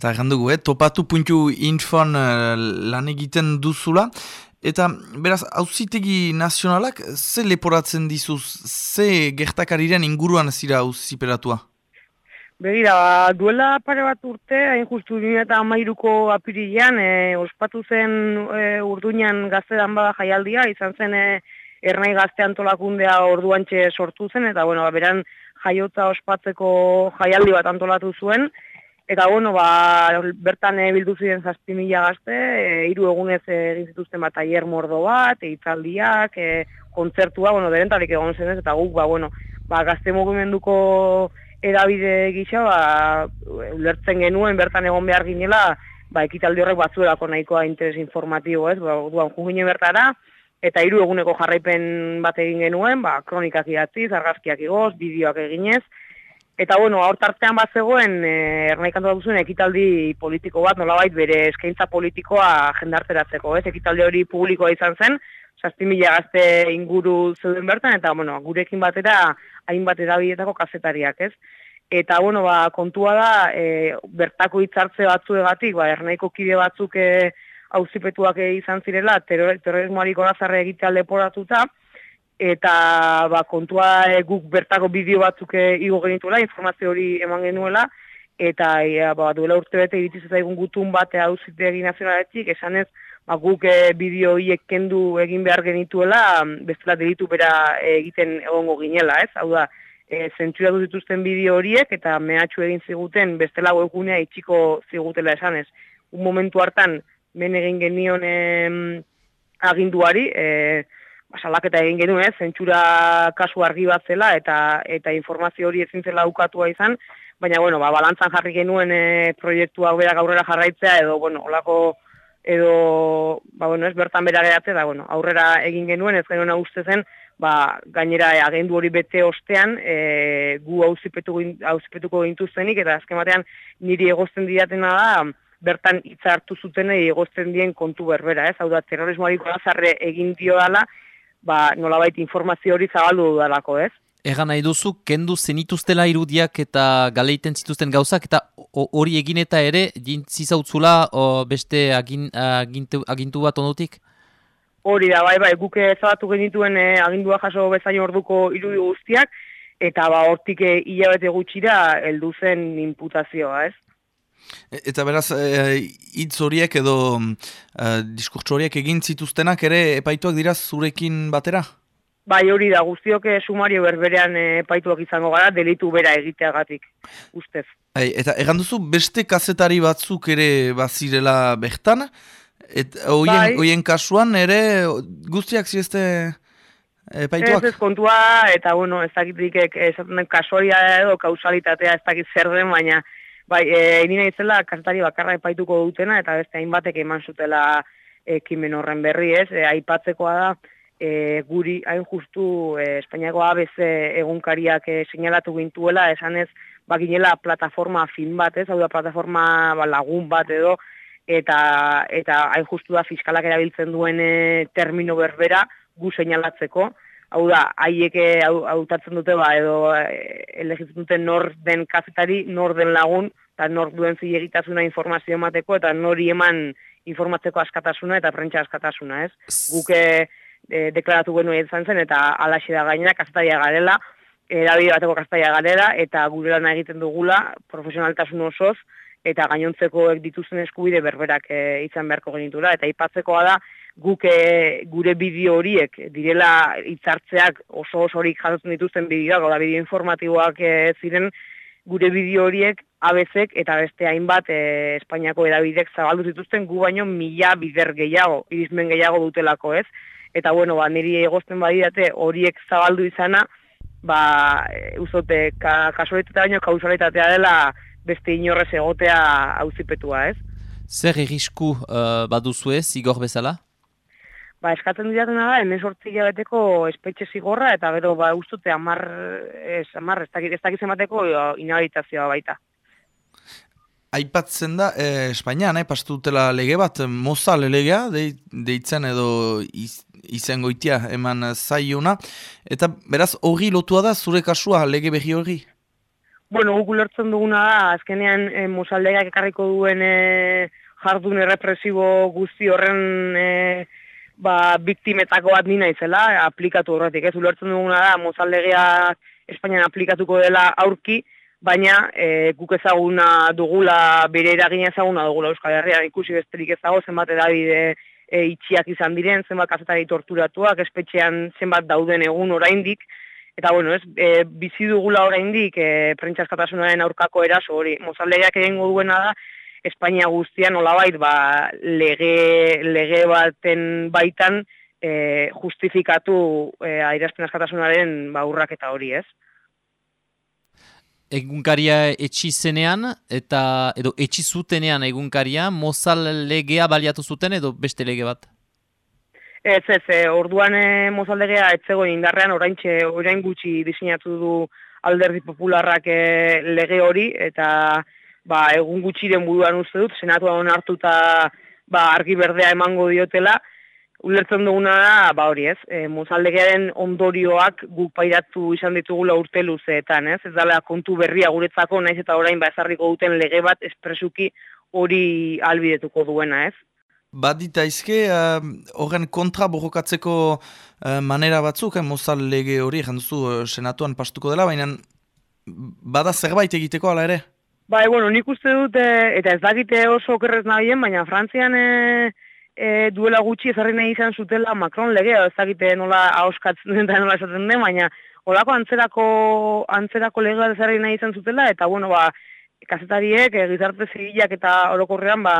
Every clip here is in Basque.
Eta erran dugu, eh? topatu puntu infon uh, lan egiten duzula. Eta, beraz, hauzitegi nazionalak, ze leporatzen dizuz, ze gertakariren inguruan zira hauziperatua? Begira, duela pare bat urte, hain justu eta amairuko apirilean, e, ospatu zen e, urduinan gaztedan bada jaialdia, izan zen e, ernai gazte antolakundea orduantxe sortu zen, eta bueno, beran jaiotza ospatzeko jaialdi bat antolatu zuen, eta bueno, ba, bertan e, bildu ziren zazpi mila gazte, e, iru egunez egin zituzten bat aier mordo bat, eitzaldiak, e, kontzertua, bueno, berentalik egon zen ez, eta guk, ba, bueno, ba, gazte mugimenduko edabide gisa, ba, ulertzen genuen bertan egon behar ginela, ba, ekitaldi horrek batzuelako nahikoa interes informatibo, ez, ba, duan jugine bertara, eta hiru eguneko jarraipen bat egin genuen, ba, kronikak idatzi, zargazkiak igoz, bideoak eginez, Eta bueno, hortartean bat zegoen, e, da duzuen ekitaldi politiko bat, nolabait bere eskaintza politikoa jendarteratzeko, ez? Ekitaldi hori publikoa izan zen, sasti mila gazte inguru zeuden bertan, eta bueno, gurekin batera hainbat edabietako kazetariak, ez? Eta, bueno, ba, kontua da, e, bertako hitzartze batzuegatik, ba, ernaiko kide batzuk e, auzipetuak izan zirela, terrorismoari korazarre egitea leporatuta, eta ba, kontua e, guk bertako bideo batzuk e, igo genituela, informazio hori eman genuela, eta e, ba, duela urte bete iritsi zaigun gutun bat auzitegi nazionaletik, esanez, ba, guk e, bideo hiek kendu egin behar genituela, bestela delitu bera egiten egongo ginela, ez? Hau da, e, zentzura dituzten bideo horiek eta mehatxu egin ziguten bestela webgunea itxiko zigutela esanez. Un momentu hartan, men egin genion e, aginduari, e, basalaketa egin genuen, ez, zentsura kasu argi bat zela eta eta informazio hori ezin zela ukatua izan, baina, bueno, ba, balantzan jarri genuen e, proiektua berak aurrera jarraitzea, edo, bueno, olako, edo, ba, bueno, ez, bertan bera geratzea, da, bueno, aurrera egin genuen, ez genuen uste zen, ba, gainera e, agendu hori bete ostean e, gu hauzipetuko gintuztenik eta azken batean niri egozten diatena da bertan hitza hartu zuten egozten dien kontu berbera, ez? Hau da, terrorismoari egin dio dala, ba, nolabait informazio hori zabaldu dudalako, ez? Egan nahi duzu, kendu zenituztela irudiak eta galeiten zituzten gauzak, eta hori egin eta ere, jintzizautzula beste agin, agintu, agintu bat onotik? Hori da, bai, bai, guke ezabatu genituen e, agindua jaso bezain orduko irudi guztiak, eta ba, hortik eh, hilabete gutxira heldu zen imputazioa, ez? E, eta beraz, e, hitz horiek edo e, diskurtso horiek egin zituztenak ere epaituak dira zurekin batera? Bai, hori da, guztiok sumario berberean epaituak izango gara, delitu bera egiteagatik, ustez. Bai, eta egan duzu, beste kazetari batzuk ere bazirela bertan, Et hoien bai. kasuan ere guztiak zieste epaituak? Ez ez kontua eta bueno, ez dakitik esaten kasualia edo kausalitatea ez dakit zer den, baina bai, e, nina itzela kasetari bakarra epaituko dutena eta beste hainbatek eman zutela ekimen horren berri ez, e, aipatzekoa da e, guri hain justu e, Espainiako ABC egunkariak e, seinalatu gintuela, esanez bakinela plataforma film bat ez, hau da plataforma ba, lagun bat edo, eta eta hain justu da fiskalak erabiltzen duen e, termino berbera gu seinalatzeko. Hau da, haiek e, hautatzen dute ba, edo e, elegitzen dute nor den kazetari, nor den lagun, eta nor duen zilegitasuna informazio emateko, eta nori eman informatzeko askatasuna eta prentsa askatasuna, ez? Guke e, deklaratu genuen izan zen, eta alaxe da gainera, kazetaria garela, erabide bateko kazetaria garela, eta gure lan egiten dugula, profesionaltasun osoz, eta gainontzeko dituzten eskubide berberak e, izan beharko genitura. Eta ipatzekoa da, guk e, gure bideo horiek direla hitzartzeak oso oso horik jasotzen dituzten bideoak, oda bideo informatiboak e, ziren, gure bideo horiek abezek eta beste hainbat e, Espainiako edabidek zabaldu zituzten gu baino mila bider gehiago, irizmen gehiago dutelako ez. Eta bueno, ba, niri egozten badidate horiek zabaldu izana, ba, uzote, ka, kasualitatea baino kausalitatea dela, beste inorrez egotea auzipetua, ez? Zer egisku uh, baduzu ez, igor bezala? Ba, eskatzen diatena da, hemen sortzi jabeteko espetxe zigorra, eta gero, ba, ustute, amar, ez, amar, ez dakiz, ez dakiz emateko inhabilitazioa baita. Aipatzen da, eh, Espainian, eh, pastu dutela lege bat, moza legea, deitzen edo iz, izango itia eman zaiona, eta beraz, hori lotua da, zure kasua lege behi hori? Bueno, guk ulertzen duguna da, azkenean e, Mosaldeak ekarriko duen e, jardun errepresibo guzti horren e, ba, biktimetako bat nina izela, aplikatu horretik, ez? Ulertzen duguna da, Mozaldegea Espainian aplikatuko dela aurki, baina e, guk ezaguna dugula, bere eragin ezaguna dugula Euskal Herria, ikusi besterik ezago, zenbat edabide e, itxiak izan diren, zenbat kazetari torturatuak, espetxean zenbat dauden egun oraindik, eta bueno, ez, e, bizi dugula oraindik e, prentsaskatasunaren aurkako eraso hori, mozaldeak egingo duena da, Espainia guztian olabait ba, lege, lege baten baitan e, justifikatu e, airazten askatasunaren ba, urraketa hori, ez? egunkaria etxi zenean, eta edo etxi zutenean egunkaria, mozal legea baliatu zuten edo beste lege bat? Ez, ez, e, orduan e, mozal legea etzego indarrean oraintxe orain gutxi diseinatu du alderdi popularrak e, lege hori, eta ba, egun gutxiren buruan uste dut, senatuan hartuta ba, argi berdea emango diotela, ulertzen duguna da, ba hori ez, e, mozaldegearen ondorioak guk pairatu izan ditugula urte luzeetan, ez? Ez dala kontu berria guretzako, naiz eta orain ba ezarriko duten lege bat espresuki hori albidetuko duena, ez? Badita izke, uh, horren kontra borrokatzeko uh, manera batzuk, eh, mozal lege hori, janduzu, uh, senatuan pastuko dela, baina bada zerbait egiteko ala ere? Ba, bueno, nik uste dute, eta ez dakite oso okerrez nahien, baina Frantzian... E, e, duela gutxi ezarri nahi izan zutela Macron legea, ez dakite nola hauskatzen den nola esaten den, baina olako antzerako, antzerako legea ezarri nahi izan zutela, eta bueno, ba, kasetariek, e, gizarte zibilak eta orokorrean, ba,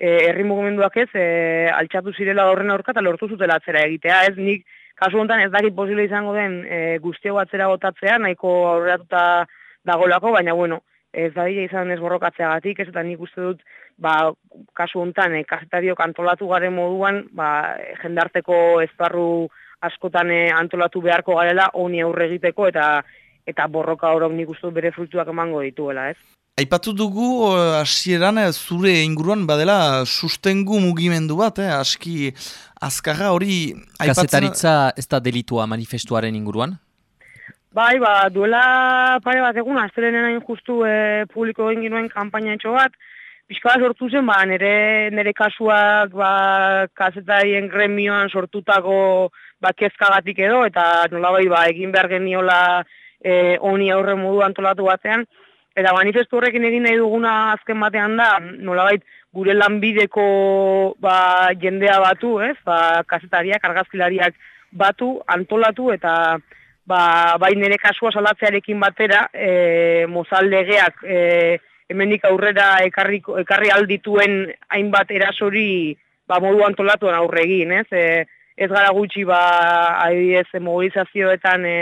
herri mugimenduak ez, e, altxatu zirela horren aurka eta lortu zutela atzera egitea, ez nik, kasu honetan ez dakit posible izango den e, guztiago atzera botatzea, nahiko aurreratuta dagolako, baina bueno, ez da izan ez borrokatzeagatik, ez eta nik uste dut, ba, kasu honetan, e, kasetariok antolatu garen moduan, ba, jendarteko esparru askotan eh, antolatu beharko garela, honi aurre egiteko, eta eta borroka horok nik uste bere fruituak emango dituela, ez? Aipatu dugu, hasieran zure inguruan badela sustengu mugimendu bat, eh? aski azkarra hori... Kasetaritza ez da delitua manifestuaren inguruan? Bai, ba, duela pare bat egun, aztelenen hain justu e, publiko egin ginoen kampaina etxo bat, pixka bat sortu zen, ba, nere, nere kasuak, ba, kasetarien gremioan sortutako, ba, kezkagatik edo, eta nola bai, ba, egin behar geniola e, oni aurre modu antolatu batean, eta manifestu horrekin egin nahi duguna azken batean da, nola gure lanbideko ba, jendea batu, ez, ba, kasetariak, argazkilariak batu, antolatu, eta ba, bai nire kasua salatzearekin batera, e, mozaldegeak e, hemenik aurrera ekarri, ekarri aldituen hainbat erasori ba, modu antolatuan aurre egin, ez? E, ez gara gutxi ba, adibidez, mobilizazioetan e,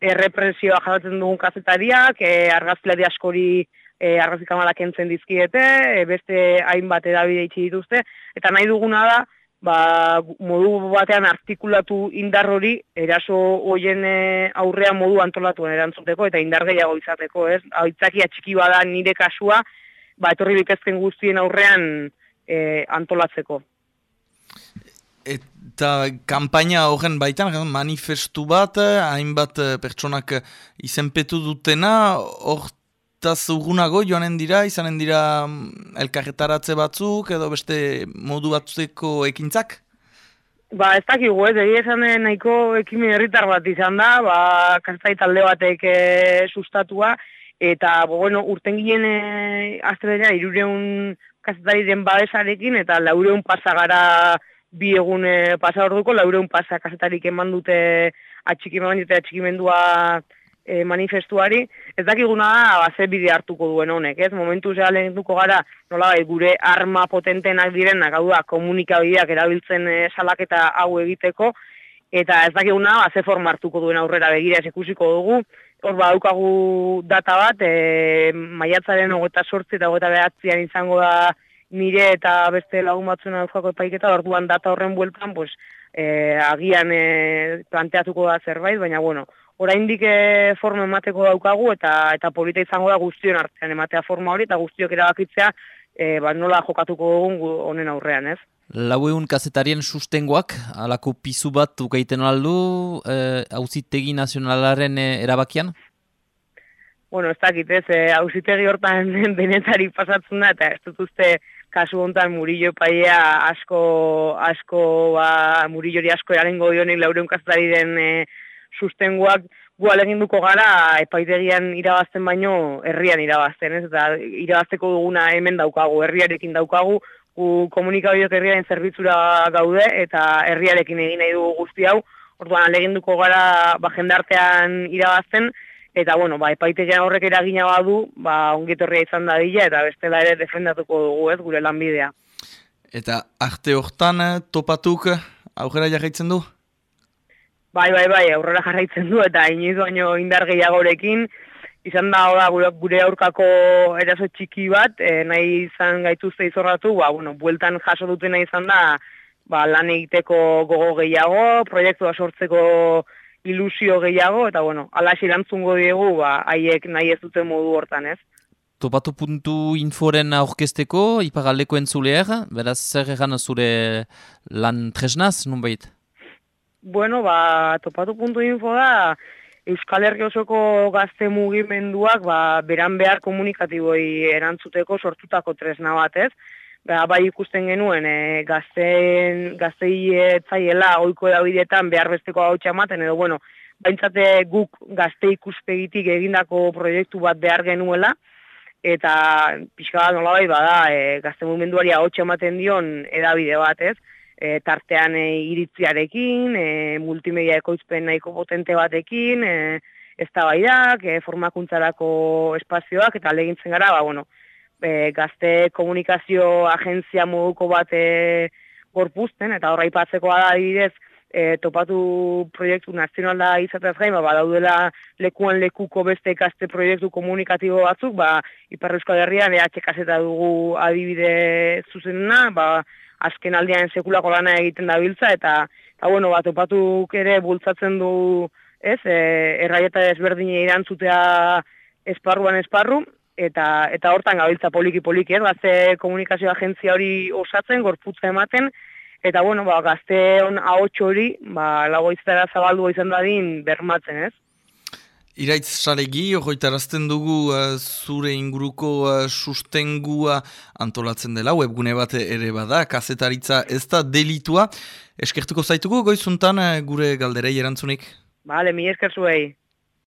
errepresioa jatzen dugun kazetariak, e, argazkilari askori e, argazikamalak entzen dizkiete, e, beste hainbat edabide itxi dituzte, eta nahi duguna da, ba, modu batean artikulatu indar hori eraso hoien eh, aurrean modu antolatuen erantzuteko eta indar gehiago izateko, ez? Aitzakia txiki bada nire kasua, ba, etorri bikezken guztien aurrean e, antolatzeko. Eta kampaina horren baitan, manifestu bat, hainbat eh, pertsonak izenpetu dutena, hor eta zugunago joanen dira, izanen dira mm, elkarretaratze batzuk edo beste modu batzeko ekintzak? Ba, ez dakigu, ez, egia esan eh, nahiko ekimen herritar bat izan da, ba, kastai talde batek e, sustatua, eta, bo, bueno, urten ginen e, astredena, irureun kasetari den badesarekin, eta laureun pasagara bi egun e, pasa orduko, laureun pasa kasetarik eman dute atxikimen atxikimendua e, manifestuari, ez dakiguna da, ba, ze bide hartuko duen honek, ez? Momentu zea lehen gara, nola bai, gure arma potentenak direnak, hau da, komunikabideak erabiltzen e, salaketa hau egiteko, eta ez dakiguna, ba, ze forma hartuko duen aurrera begira ez ikusiko dugu, hor ba, daukagu data bat, e, maiatzaren ogeta sortzi eta ogeta behatzean izango da nire eta beste lagun batzuen dauzkako epaiketa, orduan data horren bueltan, pues, e, agian e, planteatuko da zerbait, baina bueno, oraindik e, forma emateko daukagu eta eta polita izango da guztion artean ematea forma hori eta guztiok erabakitzea e, ba, nola jokatuko dugun honen aurrean, ez? Lau egun kazetarien sustengoak, alako pizu bat ukaiten aldu, e, hauzitegi nazionalaren e, erabakian? bueno, ez dakit ez, hausitegi hortan denetari pasatzen da, eta ez dut uste kasu hontan Murillo paia asko, asko, ba, Murillori asko dionik laureun kastari den e, sustenguak, gu aleginduko gara epaitegian irabazten baino herrian irabazten, ez? Eta irabazteko duguna hemen daukagu, herriarekin daukagu, gu komunikabideok herriaren zerbitzura gaude eta herriarekin egin nahi dugu guzti hau. Orduan aleginduko gara ba jendartean irabazten eta bueno, ba epaitegian horrek eragina badu, ba ongitorria izan da dila eta bestela ere defendatuko dugu, ez, gure lanbidea. Eta arte hortan topatuk aurrera jarraitzen du? Bai, bai, bai, aurrera jarraitzen du eta inoiz baino indar gehiagorekin izan da da gure, gure aurkako eraso txiki bat, e, nahi izan gaituzte izorratu, ba, bueno, bueltan jaso dutena izan da, ba, lan egiteko gogo gehiago, proiektua sortzeko ilusio gehiago, eta bueno, ala erantzungo diegu, ba, haiek nahi ez duten modu hortan, ez? Topatu puntu inforen aurkesteko, ipagaleko entzuleer, beraz zer egan zure lan tresnaz, nun? Bueno, ba, topatu puntu info da, Euskal Herri osoko gazte mugimenduak, ba, beran behar komunikatiboi erantzuteko sortutako tresna batez. Ba, bai ikusten genuen, e, gazten, gaztei etzaiela oiko edabidetan behar besteko hau txamaten, edo, bueno, baintzate guk gazte ikuspegitik egindako proiektu bat behar genuela, eta pixka bat nola bai, bada, e, gazte mugimenduari hau txamaten dion edabide batez, e, tartean e, iritziarekin, e, multimedia ekoizpen nahiko potente batekin, e, ez da baiak, e, formakuntzarako espazioak, eta legintzen gara, ba, bueno, e, gazte komunikazio agentzia moduko bat e, gorpuzten, eta horra ipatzeko da adibidez, e, topatu proiektu nazional da izatez gain, ba, daudela lekuan lekuko beste ikaste proiektu komunikatibo batzuk, ba, Ipar Euskal Herrian EH kaseta dugu adibide zuzenena, ba, azken aldean sekulako lana egiten da biltza, eta, eta bueno, bat opatuk ere bultzatzen du, ez, e, erraieta ezberdine irantzutea esparruan esparru, eta eta hortan gabiltza poliki poliki, ez, gazte komunikazio agentzia hori osatzen, gorputza ematen, eta bueno, ba, gazte hon ahots hori, ba, lagoiztara zabaldu izan dadin bermatzen, ez. Iraitz saregi, horretarazten dugu uh, zure inguruko uh, sustengua antolatzen dela, webgune bat ere bada, kazetaritza ez da delitua. Eskertuko zaitugu goizuntan uh, gure galderei erantzunik? Bale, mi esker zuei.